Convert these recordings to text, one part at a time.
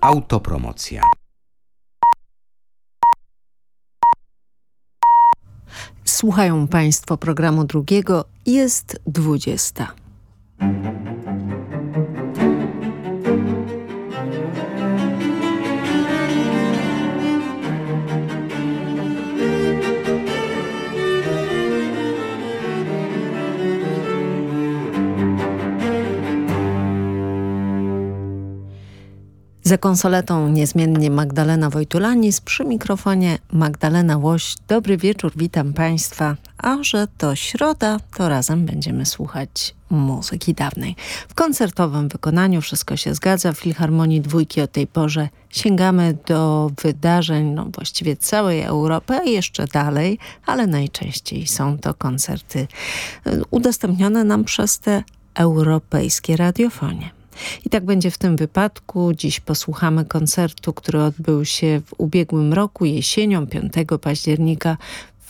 Autopromocja. Słuchają Państwo programu drugiego. Jest dwudziesta. Za konsoletą niezmiennie Magdalena Wojtulanis, przy mikrofonie Magdalena Łoś. Dobry wieczór, witam Państwa. A że to środa, to razem będziemy słuchać muzyki dawnej. W koncertowym wykonaniu wszystko się zgadza. W Filharmonii Dwójki o tej porze sięgamy do wydarzeń no właściwie całej Europy, a jeszcze dalej, ale najczęściej są to koncerty y, udostępnione nam przez te europejskie radiofonie. I tak będzie w tym wypadku. Dziś posłuchamy koncertu, który odbył się w ubiegłym roku, jesienią 5 października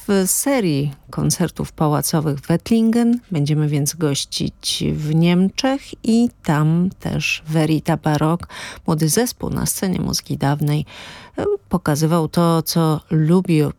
w serii koncertów pałacowych w Wettlingen. Będziemy więc gościć w Niemczech i tam też Verita Barok, młody zespół na scenie muzyki dawnej, pokazywał to, co lubi od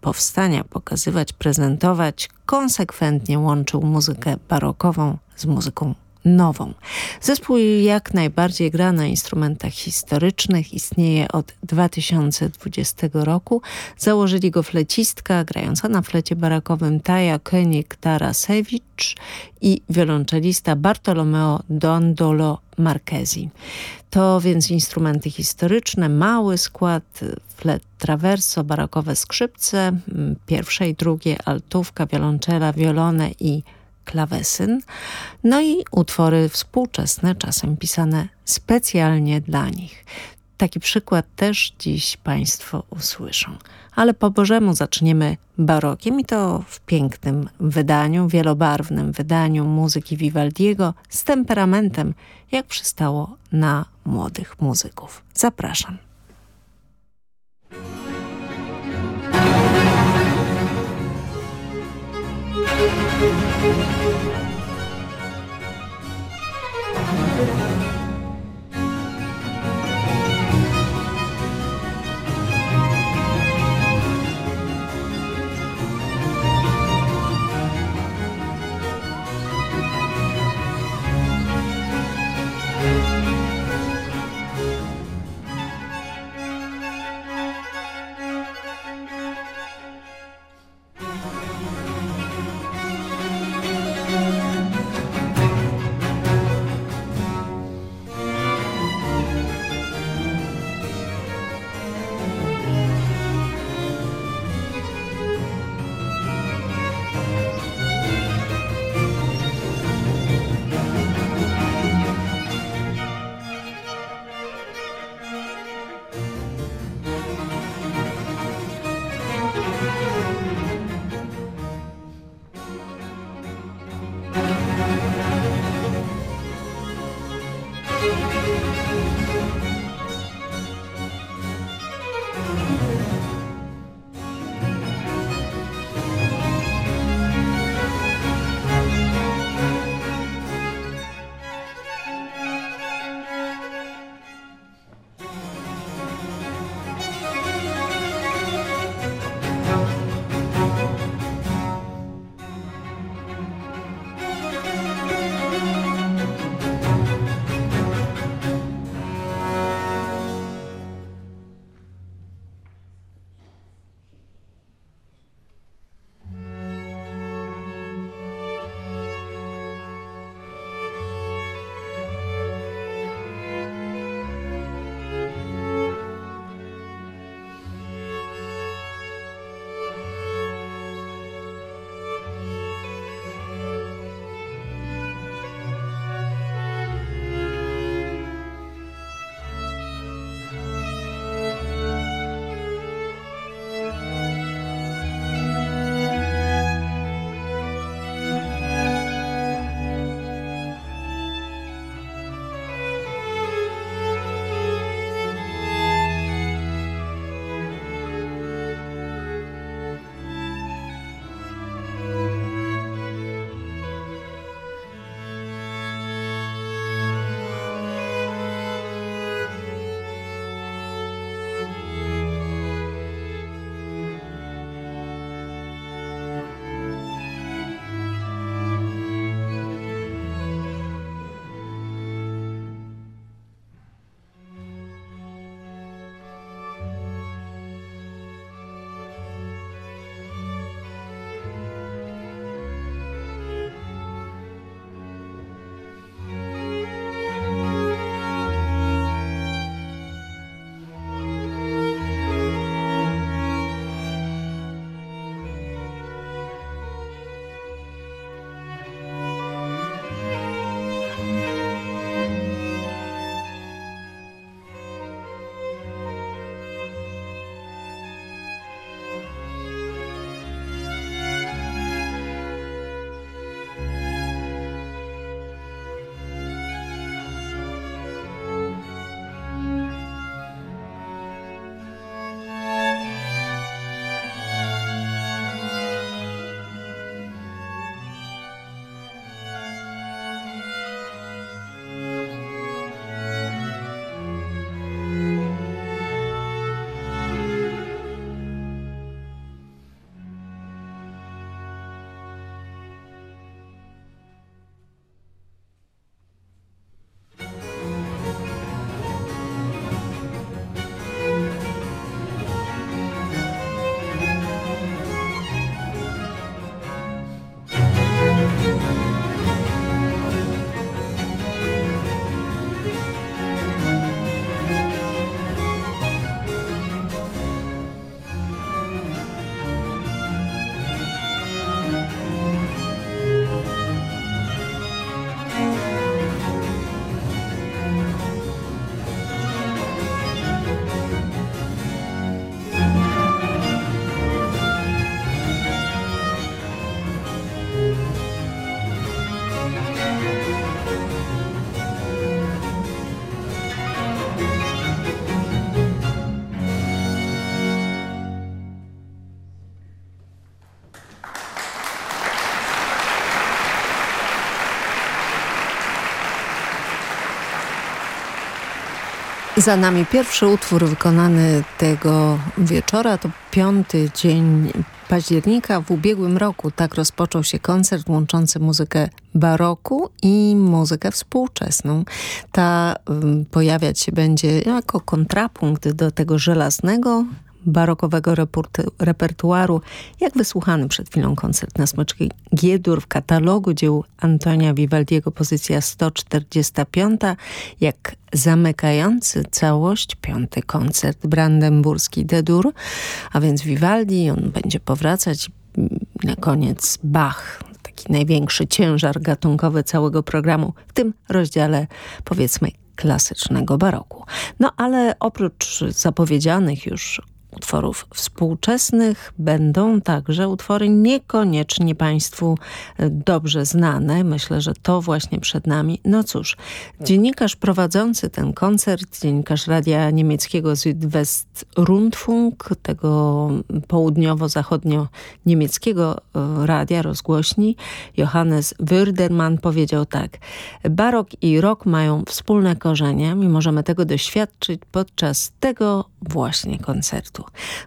powstania pokazywać, prezentować. Konsekwentnie łączył muzykę barokową z muzyką nową. Zespół jak najbardziej gra na instrumentach historycznych, istnieje od 2020 roku. Założyli go flecistka grająca na flecie barakowym Taja König-Tarasewicz i wiolonczelista Bartolomeo Dondolo Marchesi. To więc instrumenty historyczne, mały skład, flet traverso, barokowe skrzypce, pierwsze i drugie, altówka, wiolonczela, wiolone i klawesyn, no i utwory współczesne, czasem pisane specjalnie dla nich. Taki przykład też dziś Państwo usłyszą. Ale po Bożemu zaczniemy barokiem i to w pięknym wydaniu, wielobarwnym wydaniu muzyki Vivaldiego z temperamentem, jak przystało na młodych muzyków. Zapraszam. Thank you. Za nami pierwszy utwór wykonany tego wieczora. To piąty dzień października w ubiegłym roku. Tak rozpoczął się koncert łączący muzykę baroku i muzykę współczesną. Ta um, pojawiać się będzie jako kontrapunkt do tego żelaznego barokowego repertuaru, jak wysłuchany przed chwilą koncert na smyczki Giedur w katalogu dzieł Antonia Vivaldiego pozycja 145, jak zamykający całość piąty koncert brandenburski D-dur, a więc Vivaldi, on będzie powracać na koniec Bach, taki największy ciężar gatunkowy całego programu, w tym rozdziale powiedzmy klasycznego baroku. No ale oprócz zapowiedzianych już utworów współczesnych będą także utwory niekoniecznie Państwu dobrze znane. Myślę, że to właśnie przed nami. No cóż, dziennikarz prowadzący ten koncert, dziennikarz radia niemieckiego Südwestrundfunk, tego południowo-zachodnio-niemieckiego e, radia, rozgłośni, Johannes Würdermann powiedział tak. Barok i rok mają wspólne korzenie i możemy tego doświadczyć podczas tego właśnie koncertu.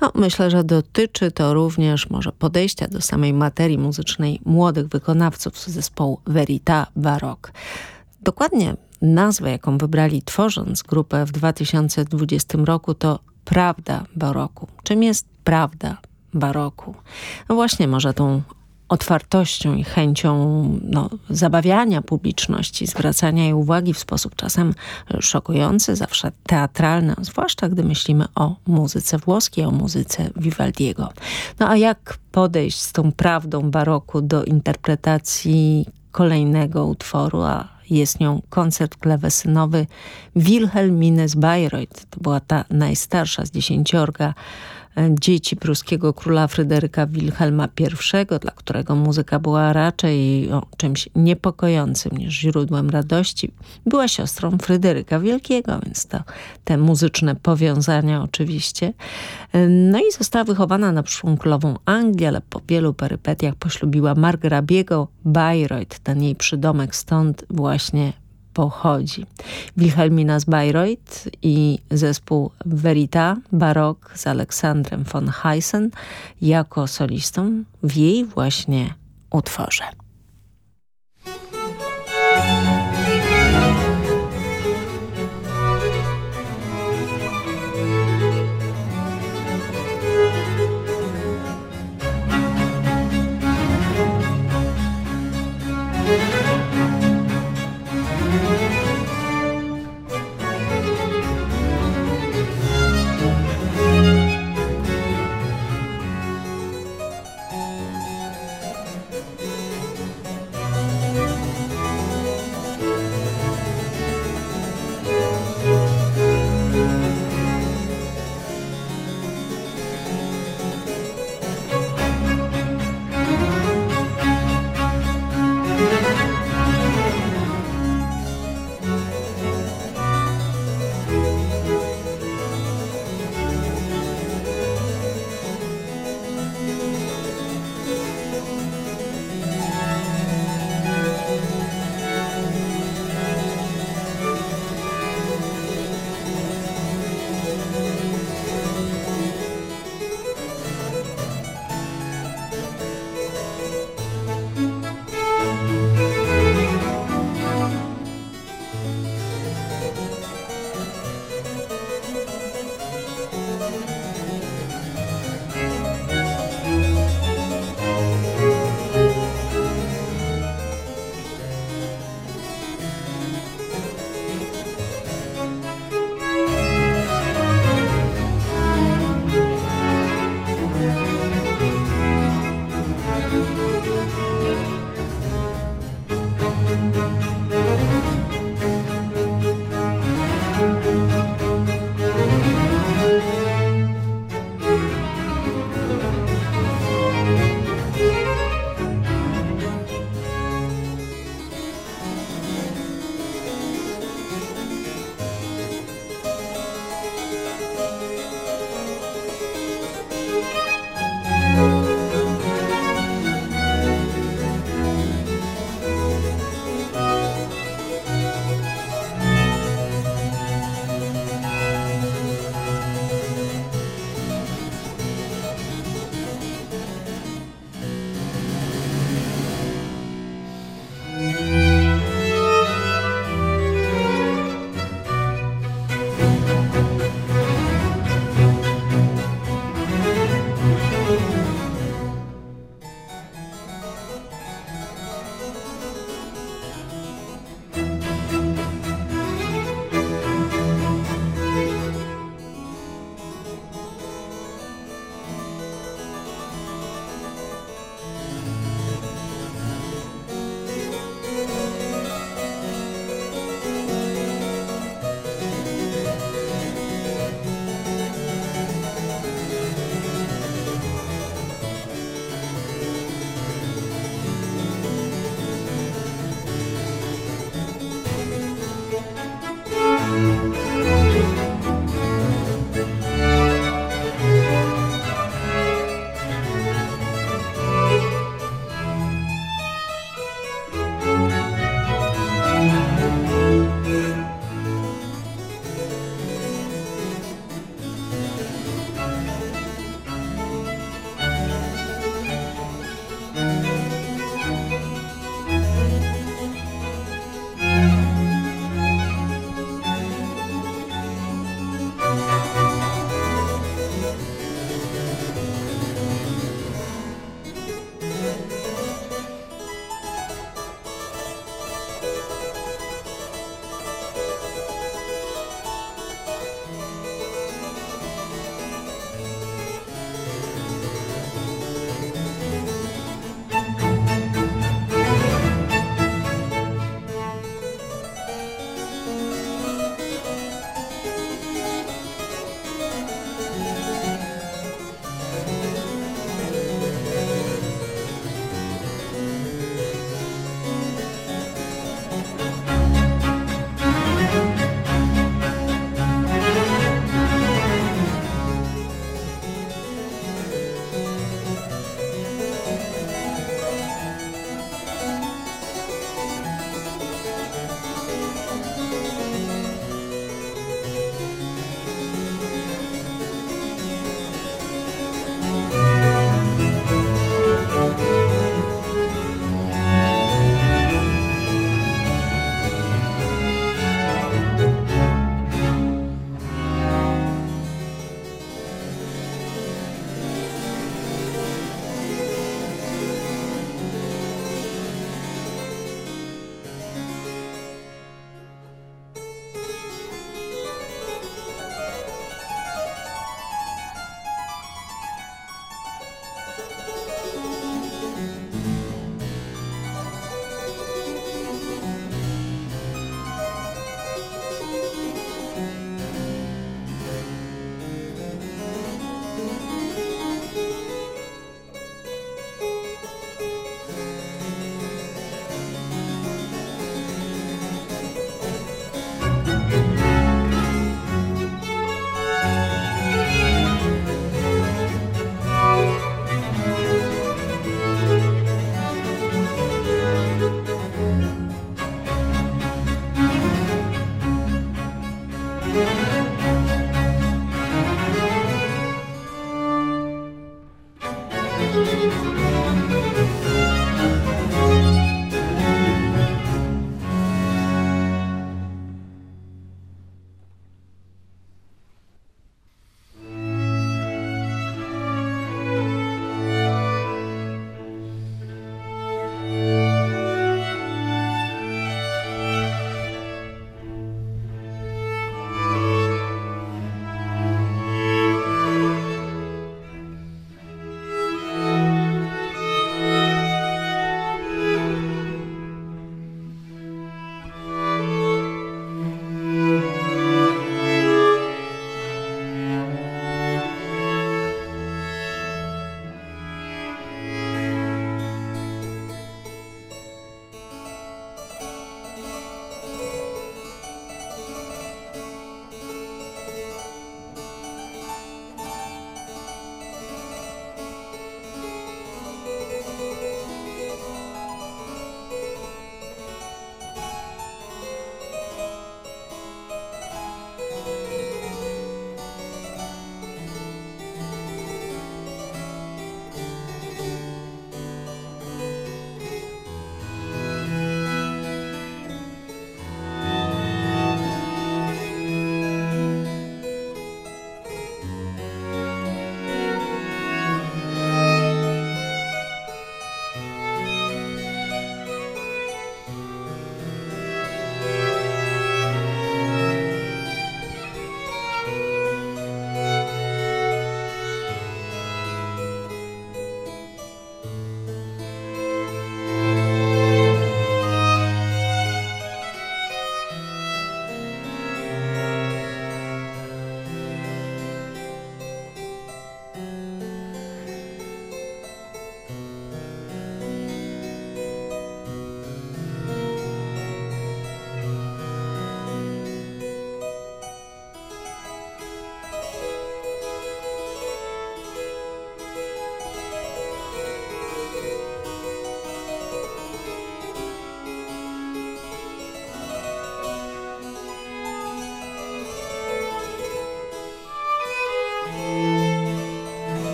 No, myślę, że dotyczy to również może podejścia do samej materii muzycznej młodych wykonawców z zespołu Verita Baroque. Dokładnie nazwa, jaką wybrali tworząc grupę w 2020 roku to Prawda Baroku. Czym jest prawda baroku? No właśnie, może tą otwartością i chęcią no, zabawiania publiczności, zwracania jej uwagi w sposób czasem szokujący, zawsze teatralny, zwłaszcza gdy myślimy o muzyce włoskiej, o muzyce Vivaldiego. No a jak podejść z tą prawdą baroku do interpretacji kolejnego utworu, a jest nią koncert klawesynowy Wilhelminy z Bayreuth. To była ta najstarsza z dziesięciorga dzieci pruskiego króla Fryderyka Wilhelma I, dla którego muzyka była raczej czymś niepokojącym niż źródłem radości. Była siostrą Fryderyka Wielkiego, więc to te muzyczne powiązania oczywiście. No i została wychowana na przyszłą królową ale po wielu perypetiach poślubiła margrabiego Bayreuth, ten jej przydomek stąd właśnie pochodzi. Wilhelmina z Bayreuth i zespół Verita Barok z Aleksandrem von Heissen jako solistą w jej właśnie utworze.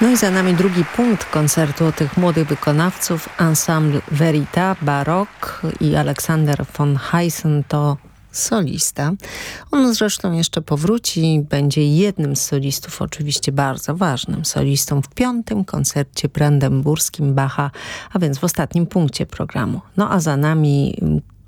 No i za nami drugi punkt koncertu tych młodych wykonawców. Ensemble Verita, Barok i Aleksander von Heissen to solista. On zresztą jeszcze powróci, będzie jednym z solistów, oczywiście bardzo ważnym solistą w piątym koncercie brandenburskim Bacha, a więc w ostatnim punkcie programu. No a za nami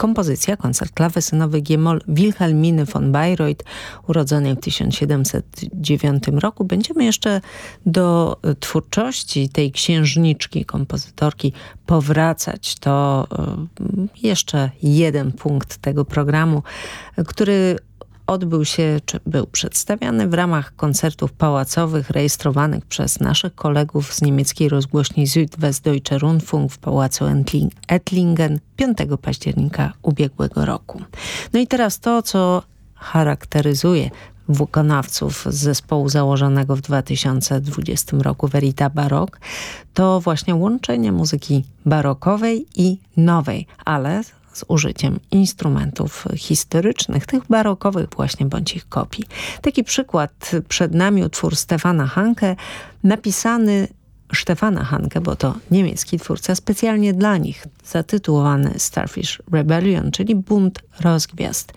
kompozycja, koncert klawesynowy Giemol Wilhelminy von Bayreuth, urodzonej w 1709 roku. Będziemy jeszcze do twórczości tej księżniczki, kompozytorki powracać. To e, jeszcze jeden punkt tego programu, który odbył się, czy był przedstawiany w ramach koncertów pałacowych rejestrowanych przez naszych kolegów z niemieckiej rozgłośni Südwestdeutsche Rundfunk w pałacu Ettlingen 5 października ubiegłego roku. No i teraz to, co charakteryzuje wykonawców zespołu założonego w 2020 roku Verita Barok, to właśnie łączenie muzyki barokowej i nowej, ale z użyciem instrumentów historycznych, tych barokowych właśnie bądź ich kopii. Taki przykład przed nami utwór Stefana Hanke, napisany Stefana Hanke, bo to niemiecki twórca, specjalnie dla nich zatytułowany Starfish Rebellion, czyli Bunt Rozgwiazd.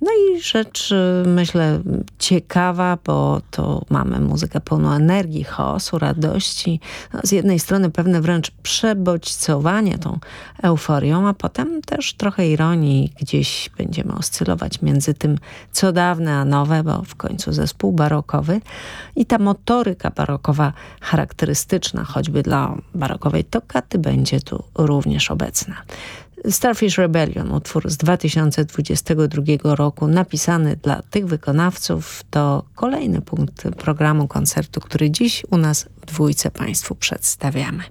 No i rzecz, myślę, ciekawa, bo to mamy muzykę pełną energii, chaosu, radości. No, z jednej strony pewne wręcz przebodźcowanie tą euforią, a potem też trochę ironii. Gdzieś będziemy oscylować między tym, co dawne, a nowe, bo w końcu zespół barokowy. I ta motoryka barokowa charakterystyczna, choćby dla barokowej tokaty, będzie tu również obecna. Starfish Rebellion, utwór z 2022 roku, napisany dla tych wykonawców, to kolejny punkt programu koncertu, który dziś u nas w dwójce Państwu przedstawiamy.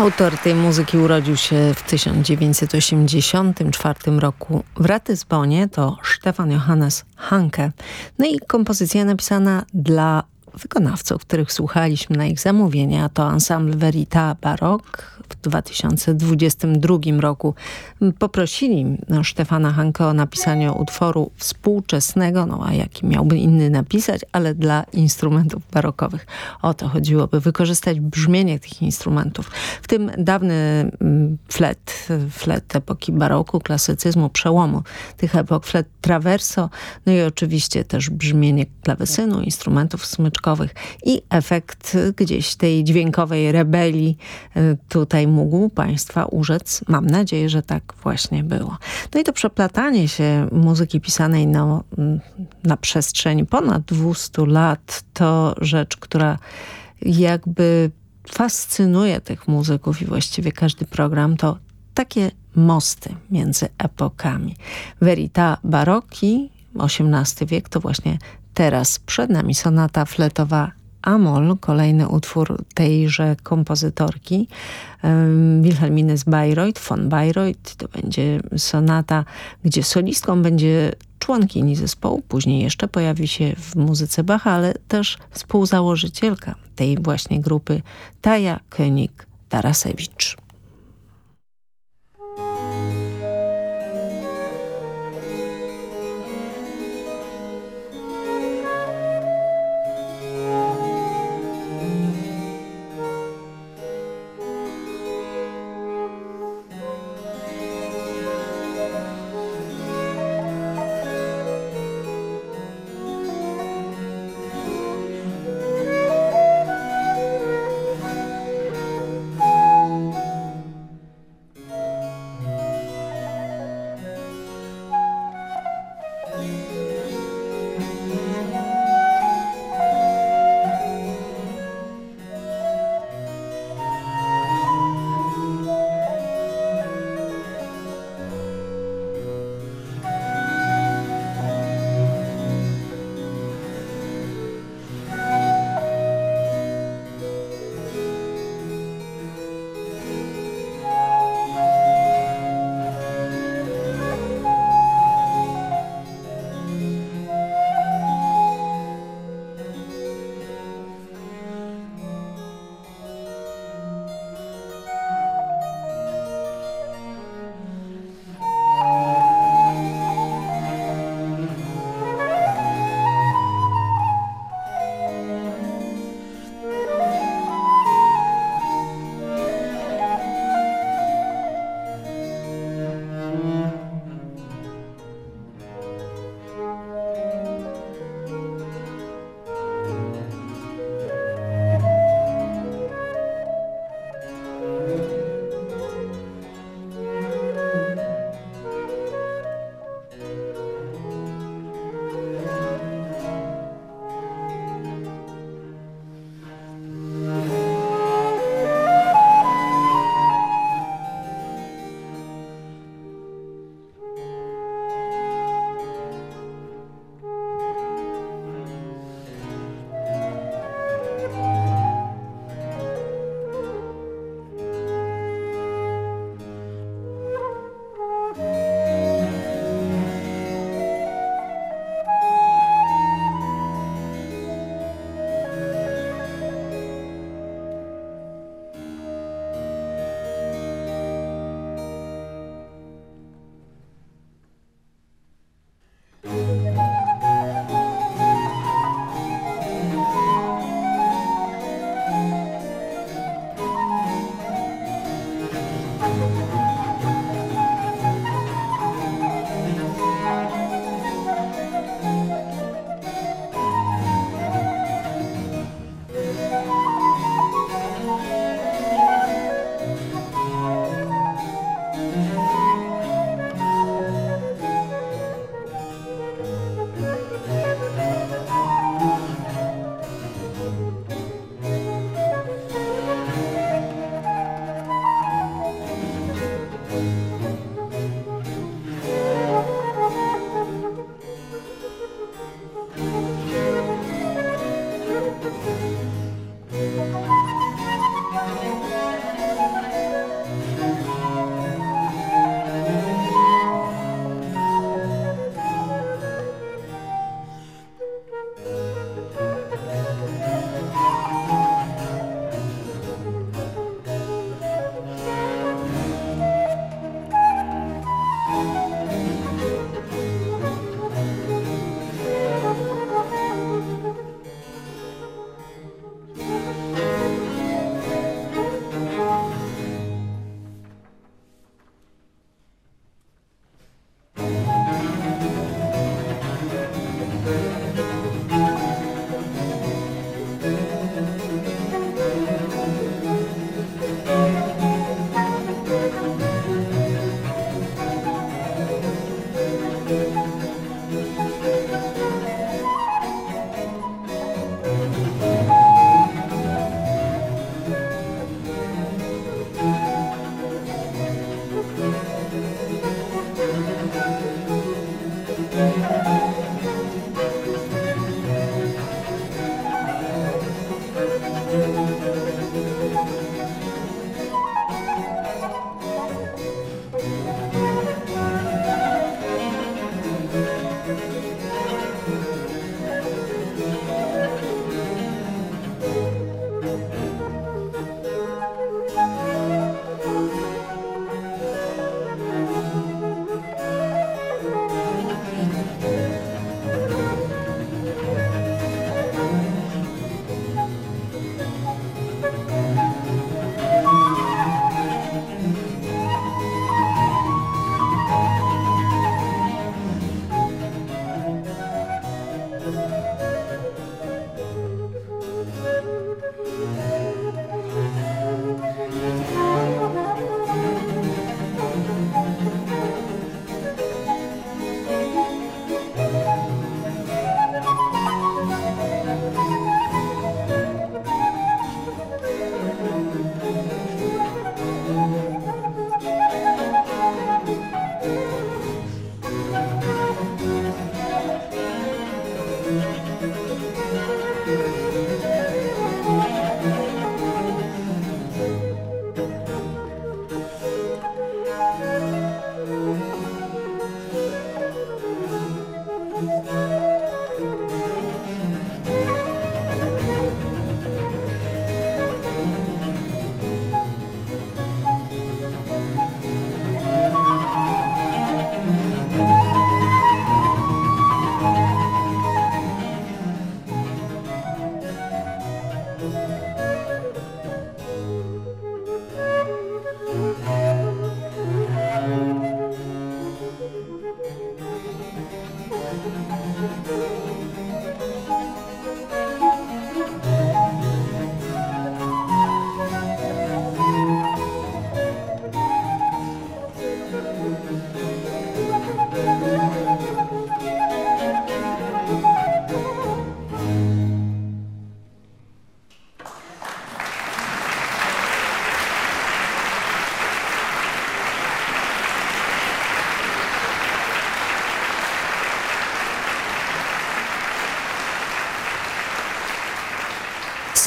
Autor tej muzyki urodził się w 1984 roku w Ratysbonie, to Stefan Johannes Hanke. No i kompozycja napisana dla wykonawców, których słuchaliśmy na ich zamówienia. To ensemble Verita Baroque w 2022 roku. Poprosili no, Stefana Hanke o napisanie utworu współczesnego, no a jaki miałby inny napisać, ale dla instrumentów barokowych. O to chodziło, by wykorzystać brzmienie tych instrumentów. W tym dawny mm, flet, flet epoki baroku, klasycyzmu, przełomu tych epok, flet traverso, no i oczywiście też brzmienie klawesynu, instrumentów smyczkowych, i efekt gdzieś tej dźwiękowej rebelii y, tutaj mógł Państwa urzec. Mam nadzieję, że tak właśnie było. No i to przeplatanie się muzyki pisanej na, na przestrzeni ponad 200 lat to rzecz, która jakby fascynuje tych muzyków i właściwie każdy program to takie mosty między epokami. Verita Barocchi, XVIII wiek, to właśnie Teraz przed nami sonata fletowa Amol, kolejny utwór tejże kompozytorki Wilhelminy z Bayreuth, von Bayreuth. To będzie sonata, gdzie solistką będzie członkini zespołu, później jeszcze pojawi się w muzyce Bacha, ale też współzałożycielka tej właśnie grupy Taja König-Tarasewicz.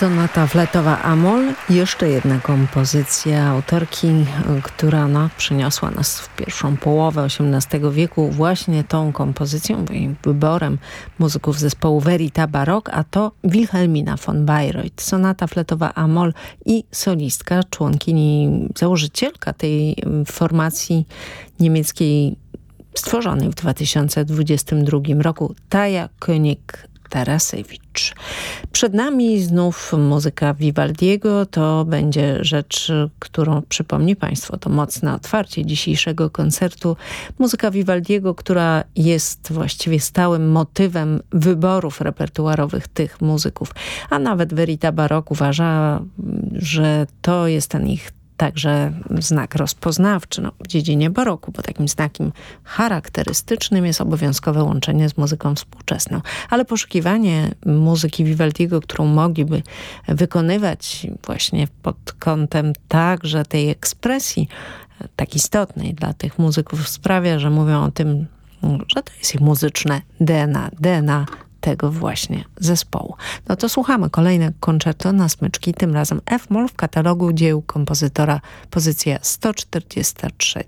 Sonata fletowa Amol. Jeszcze jedna kompozycja autorki, która no, przyniosła nas w pierwszą połowę XVIII wieku właśnie tą kompozycją, jej wyborem muzyków zespołu Verita Barok, a to Wilhelmina von Bayreuth. Sonata fletowa Amol i solistka, członkini, założycielka tej formacji niemieckiej stworzonej w 2022 roku, Taja König Tarasewicz. Przed nami znów muzyka Vivaldiego. To będzie rzecz, którą przypomni Państwo, to mocne otwarcie dzisiejszego koncertu. Muzyka Vivaldiego, która jest właściwie stałym motywem wyborów repertuarowych tych muzyków. A nawet Verita Barok uważa, że to jest ten ich także znak rozpoznawczy no, w dziedzinie baroku, bo takim znakiem charakterystycznym jest obowiązkowe łączenie z muzyką współczesną. Ale poszukiwanie muzyki Vivaldiego, którą mogliby wykonywać właśnie pod kątem także tej ekspresji tak istotnej dla tych muzyków sprawia, że mówią o tym, że to jest ich muzyczne DNA, DNA tego właśnie zespołu. No to słuchamy kolejne koncerto na smyczki, tym razem F-moll w katalogu dzieł kompozytora, pozycja 143.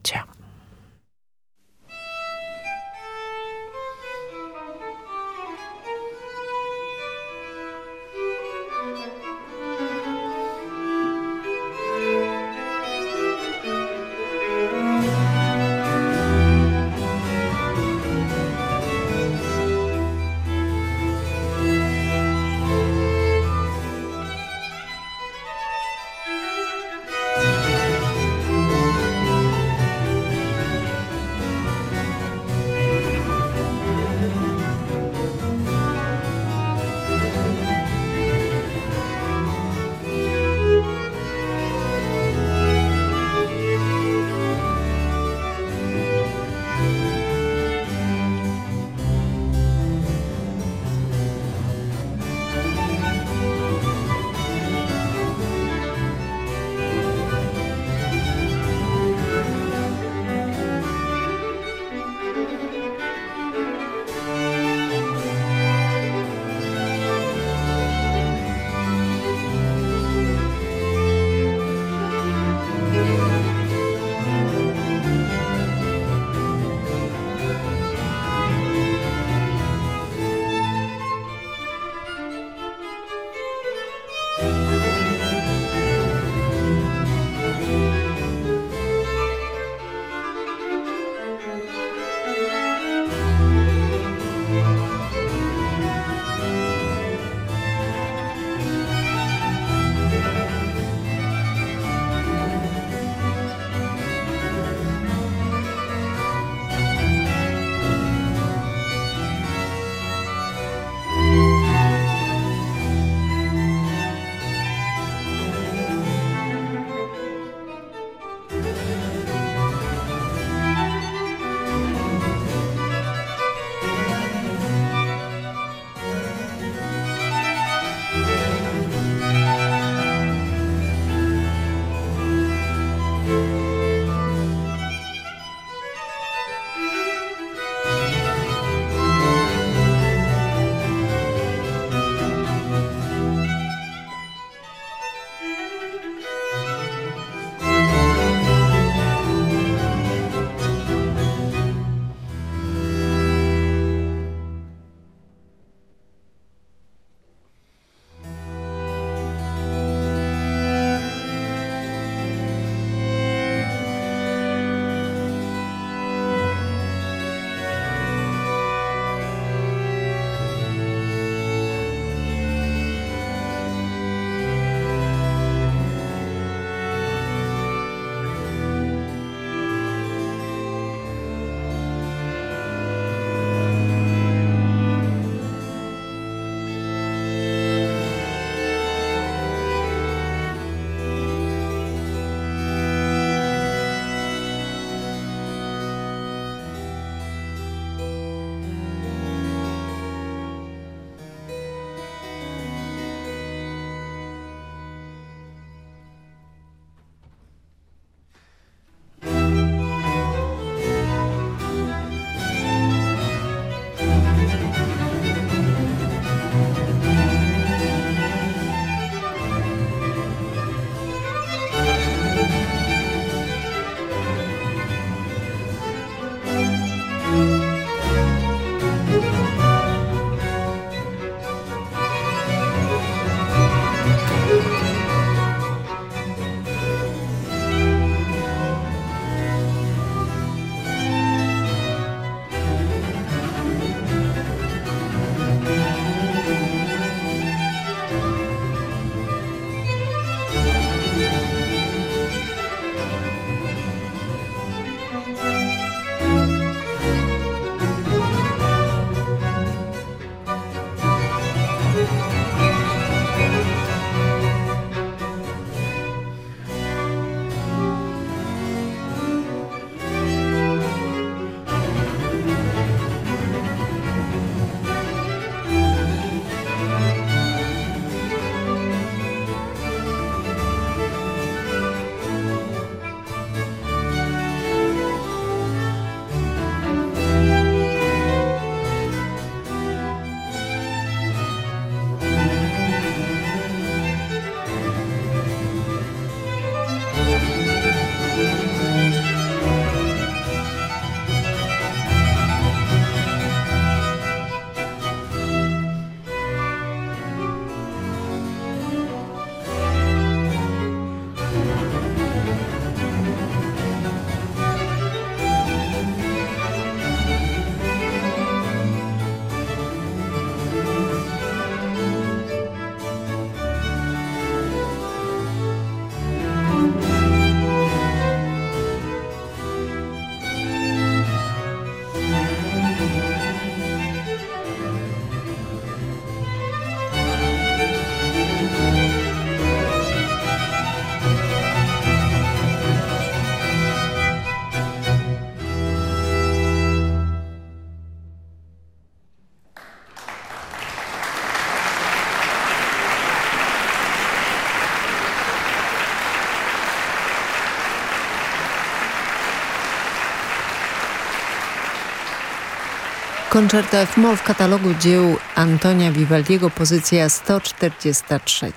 Koncerto F-moll w katalogu dzieł Antonia Vivaldiego, pozycja 143.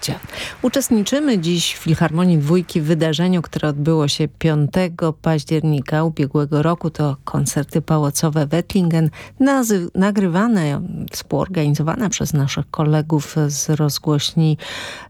Uczestniczymy dziś w Filharmonii Dwójki w wydarzeniu, które odbyło się 5 października ubiegłego roku. To koncerty pałacowe Wettlingen, nagrywane, współorganizowane przez naszych kolegów z rozgłośni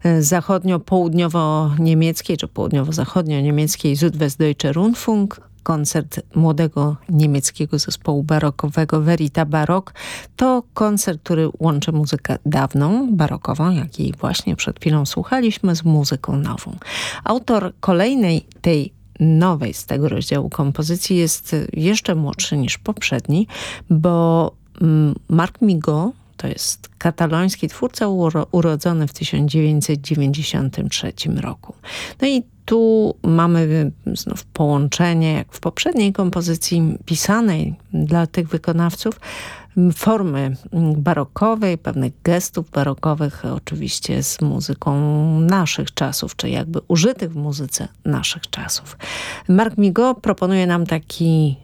e, zachodnio-południowo-niemieckiej czy południowo-zachodnio-niemieckiej Südwestdeutsche Rundfunk koncert młodego niemieckiego zespołu barokowego Verita Barok. To koncert, który łączy muzykę dawną, barokową, jakiej właśnie przed chwilą słuchaliśmy, z muzyką nową. Autor kolejnej tej nowej z tego rozdziału kompozycji jest jeszcze młodszy niż poprzedni, bo mm, Marc Migo to jest kataloński twórca urodzony w 1993 roku. No i tu mamy znów połączenie, jak w poprzedniej kompozycji pisanej dla tych wykonawców, formy barokowej, pewnych gestów barokowych, oczywiście z muzyką naszych czasów, czy jakby użytych w muzyce naszych czasów. Mark Migo proponuje nam taki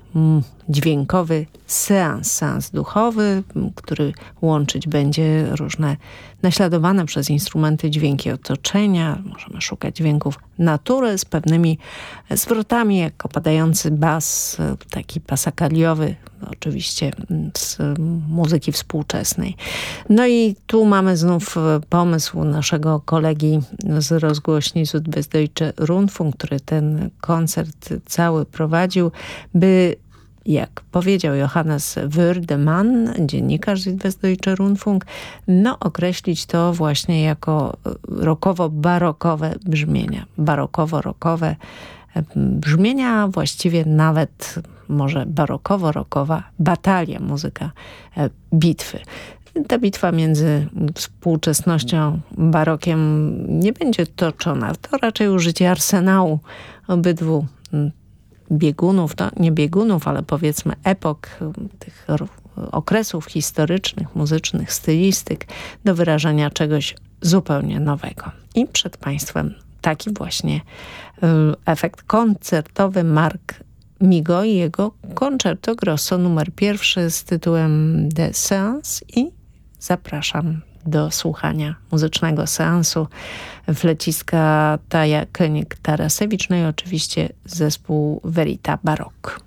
dźwiękowy seans, seans duchowy, który łączyć będzie różne naśladowane przez instrumenty dźwięki otoczenia. Możemy szukać dźwięków natury z pewnymi zwrotami, jak opadający bas, taki pasakaliowy, oczywiście z muzyki współczesnej. No i tu mamy znów pomysł naszego kolegi z rozgłośni Südwestdeutsche Rundfunk, który ten koncert cały prowadził, by jak powiedział Johannes Würdemann, dziennikarz Südwestdeutsche Rundfunk, no określić to właśnie jako rokowo-barokowe brzmienia. Barokowo-rokowe brzmienia, właściwie nawet może barokowo-rokowa batalia, muzyka e, bitwy. Ta bitwa między współczesnością, barokiem nie będzie toczona. To raczej użycie arsenału obydwu biegunów, to nie biegunów, ale powiedzmy epok, tych okresów historycznych, muzycznych, stylistyk do wyrażania czegoś zupełnie nowego. I przed Państwem taki właśnie y, efekt koncertowy Mark Migo i jego Concerto Grosso numer pierwszy z tytułem The Seance i zapraszam do słuchania muzycznego seansu fleciska Taja König-Tarasewicz, no i oczywiście zespół Verita Barok.